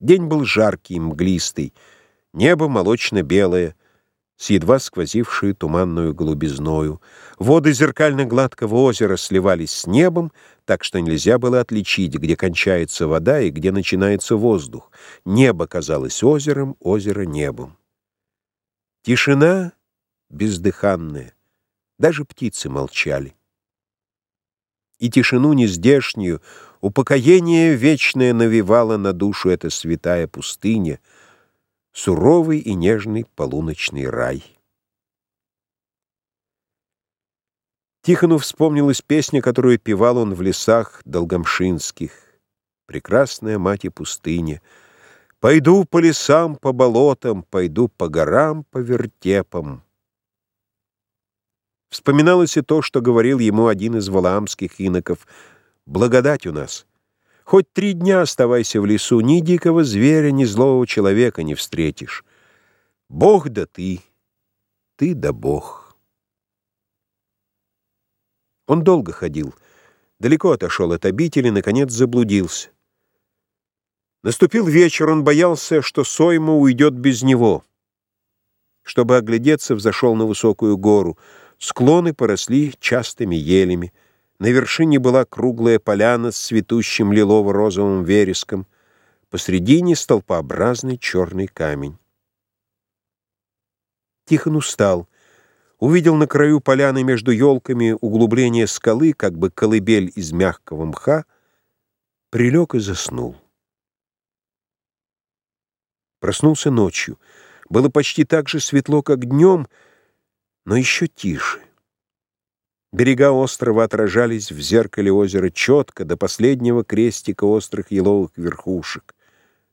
День был жаркий, мглистый, небо молочно-белое, с едва сквозившей туманную голубизною. Воды зеркально-гладкого озера сливались с небом, так что нельзя было отличить, где кончается вода и где начинается воздух. Небо казалось озером, озеро — небом. Тишина бездыханная, даже птицы молчали. И тишину нездешнюю, упокоение вечное навевало на душу эта святая пустыня — суровый и нежный полуночный рай. Тихону вспомнилась песня, которую певал он в лесах долгомшинских. «Прекрасная мать и пустыня, пойду по лесам, по болотам, пойду по горам, по вертепам». Вспоминалось и то, что говорил ему один из валаамских иноков. «Благодать у нас». Хоть три дня оставайся в лесу, ни дикого зверя, ни злого человека не встретишь. Бог да ты, ты да Бог. Он долго ходил, далеко отошел от обители, наконец заблудился. Наступил вечер, он боялся, что Сойма уйдет без него. Чтобы оглядеться, взошел на высокую гору. Склоны поросли частыми елями. На вершине была круглая поляна с цветущим лилово-розовым вереском. Посредине столпообразный черный камень. Тихон устал. Увидел на краю поляны между елками углубление скалы, как бы колыбель из мягкого мха, прилег и заснул. Проснулся ночью. Было почти так же светло, как днем, но еще тише. Берега острова отражались в зеркале озера четко до последнего крестика острых еловых верхушек.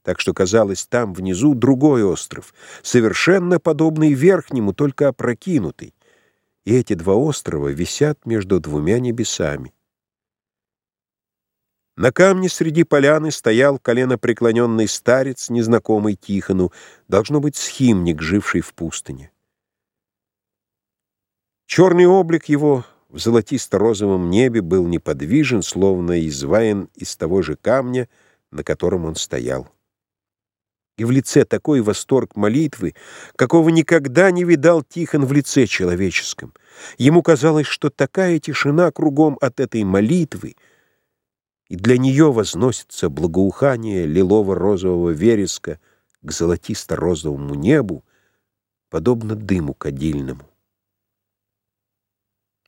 Так что казалось, там внизу другой остров, совершенно подобный верхнему, только опрокинутый. И эти два острова висят между двумя небесами. На камне среди поляны стоял коленопреклоненный старец, незнакомый Тихону, должно быть схимник, живший в пустыне. Черный облик его в золотисто-розовом небе был неподвижен, словно изваян из того же камня, на котором он стоял. И в лице такой восторг молитвы, какого никогда не видал Тихон в лице человеческом. Ему казалось, что такая тишина кругом от этой молитвы, и для нее возносится благоухание лилово-розового вереска к золотисто-розовому небу, подобно дыму кадильному.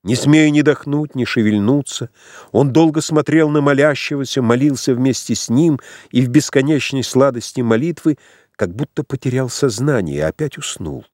Не смея ни дохнуть, ни шевельнуться, он долго смотрел на молящегося, молился вместе с ним и в бесконечной сладости молитвы как будто потерял сознание и опять уснул.